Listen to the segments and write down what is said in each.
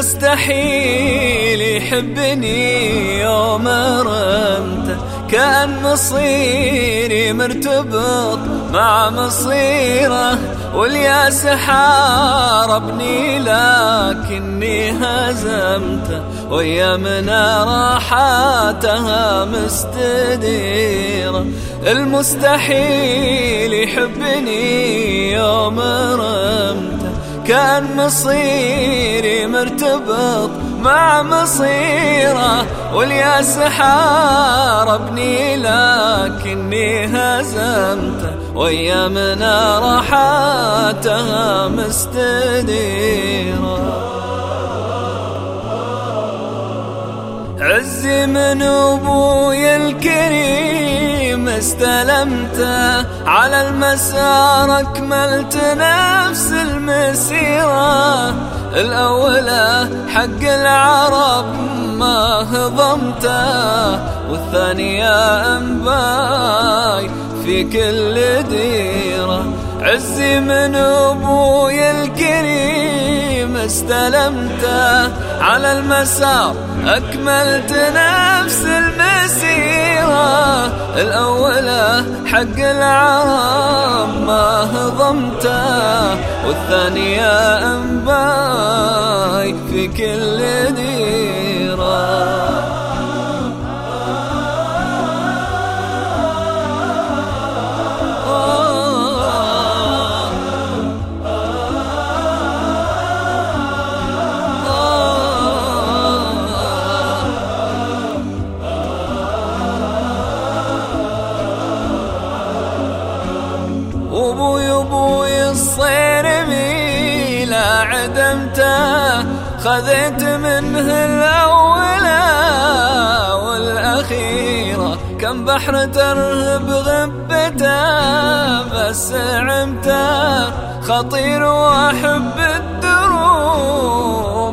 مستحيل يحبني يوم رمته كأن مصيري مرتبط مع مصيره والياس حاربني لكني هزمته ويمنا راحاتها مستديرة المستحيل يحبني يوم رمته كان مصيري مرتبط مع مصيره والياس حاربني لكني هزمته وايامنا راحاتها مستديرة. عزي من أبوي الكريم استلمته على المسار أكملت نفس المسيرة. الاولى حق العرب ما هضمته والثانيه انباي في كل ديرة. عزي من أبوي الكريم استلمته على المسار أكملت نفس المسيرة. الأولى حق العرب ما هضمته والثانية أنباي في كل ديرة. عدمته خذيت منه الأولى والأخيرة. كم بحر ترهب غبته بس عمته خطير وأحب الدروب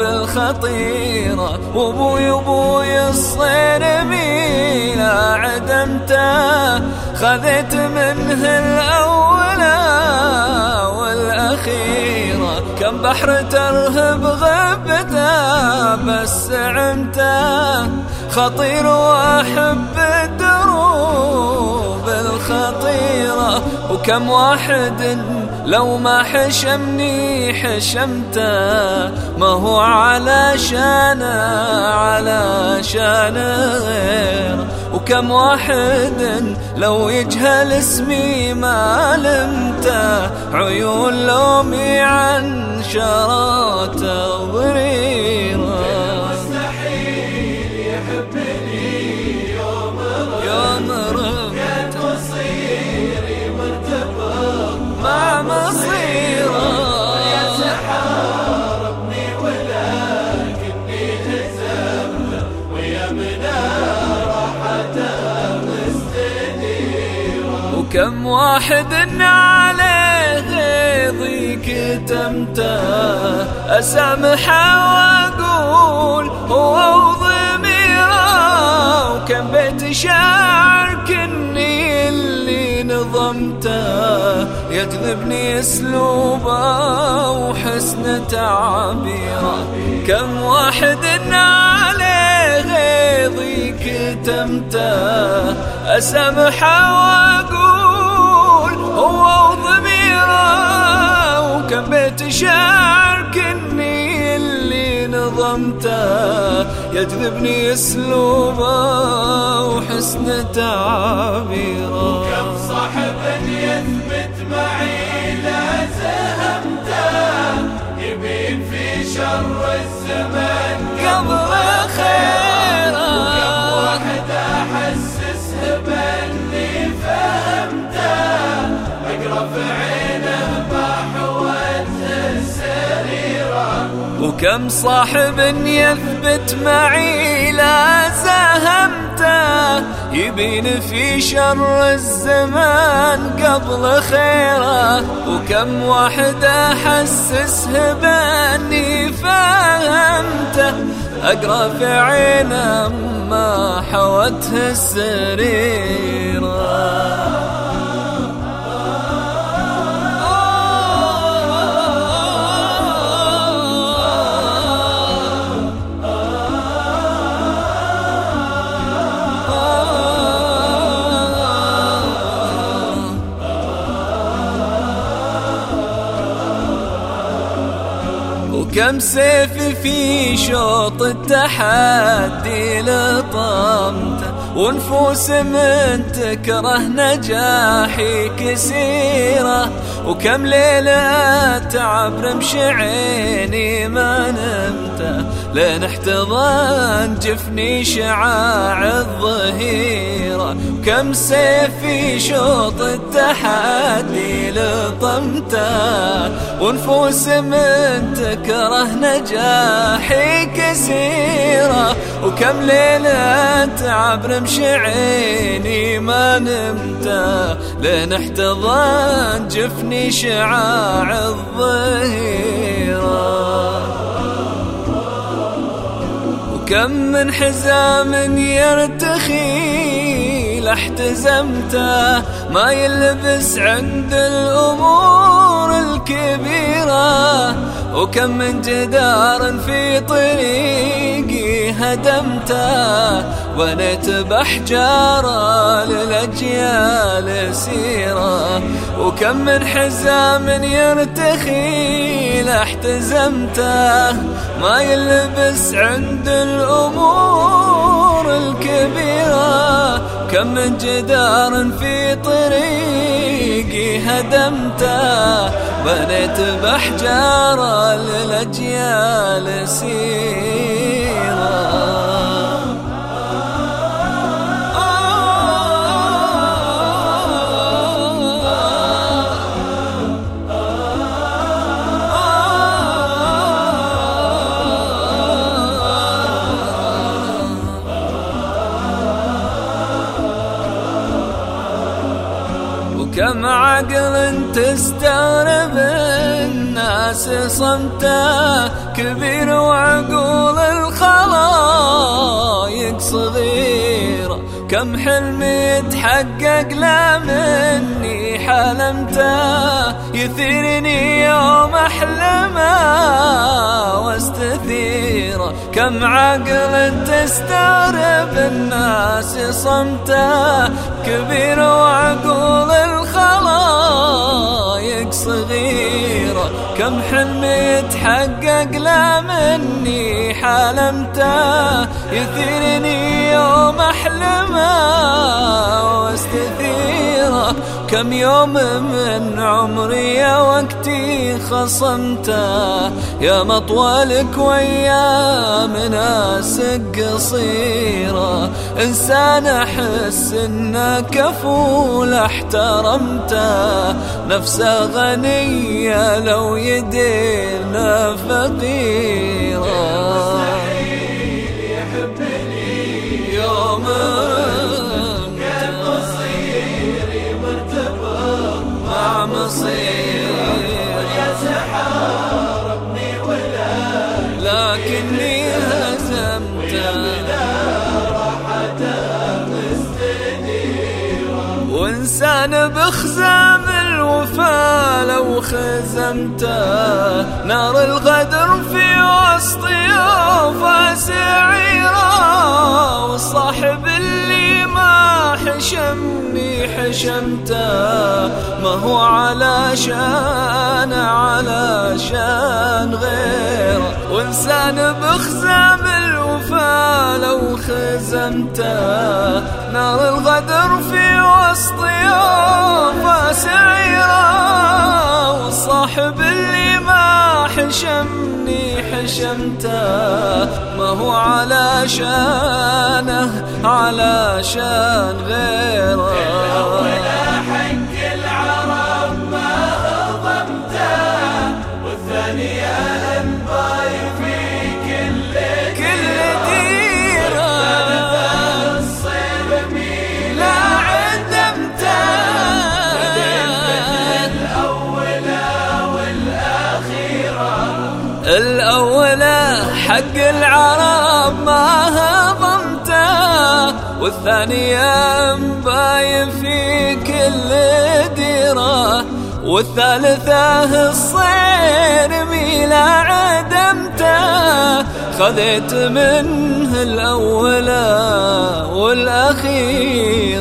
الخطيرة. وابوي أبوي الصير ميلا عدمته خذيت كم بحر ترهب غبته بس عمته خطير وأحب الدروب الخطيرة. وكم واحد لو ما حشمني حشمته ما هو على شانه على شان غيره. وكم واحد لو يجهل اسمي ما لمته عيون لومي عن شراته ضريره وكم واحد عليه غيظي كتمته اسامحه وأقول هو وضميره وكم بيت شعر كني اللي نظمته يجذبني أسلوبه وحسن تعبيره. كم واحد عليه غيظي كتمته اسامحه وضميره وكم بيت شعر كني اللي نظمته يجذبني أسلوبه وحسن تعبيره. كم صاحب يثبت معي لا زهمته يبين في شر الزمان. وكم صاحب يثبت معي لا زهمته يبين في شر الزمان قبل خيره وكم واحد أحسسه بأني فهمته أقرأ في عينه ما حوته السريره وكم سيف في شوط التحدي لطمته ونفوس من تكره نجاحي كسيرة. وكم ليلة تعب رمش عيني ما نمت لين احتضن جفني شعاع الظهيرة كم سيف في شوط التحدي لطمته. ونفوس من تكره نجاحي كسيرة وكم ليلة تعب رمش عيني ما نمت لين احتضن جفني شعاع الظهيرة وكم من حزام يرتخي لاحتزمته ما يلبس عند الأمور الكبيرة. وكم من جدار في طريقي هدمته بنيت بحجارة للأجيال سيرة. وكم من حزام يرتخي لاحتزمته. ما يلبس عند الأمور الكبيرة. كم من جدار في طريقي هدمته. بنيت بحجارة للأجيال سيرة. عقل تستغرب الناس صمته كبير وعقول الخلايق صغيرة. كم حلم يتحقق لا مني حلمته يثيرني يوم أحلمه واستثيره. كم عقل تستغرب الناس صمته كبير وعقول الخلايق حلم يتحقق لا مني حلمته. يثيرني يوم أحلمه واستثيره. كم يوم من عمري يا وقتي خصمته. يا مطولك ويا مناسك قصيرة. إنسان أحس إنه كفول أحترمته. نفسه غنية لو يدينا فقيرة لكني هزمته وانسان الوفا خزمته. نار الغدر في وسط يوفا سعيرة والصاحب اللي ما حشمني حشمته. ما هو علشان علشان غيره. وانسان بخزام الوفا لو خزمته نار الغدر في وسط يوم سعيرة والصاحب اللي ما حشمني حشمته ما هو علشانه علشان غيره ولا حق العرب ما هضمته والثانية مباين في كل ديرة والثالثة الصير ميلا عدمته. خذيت منه الأولى والأخيرة.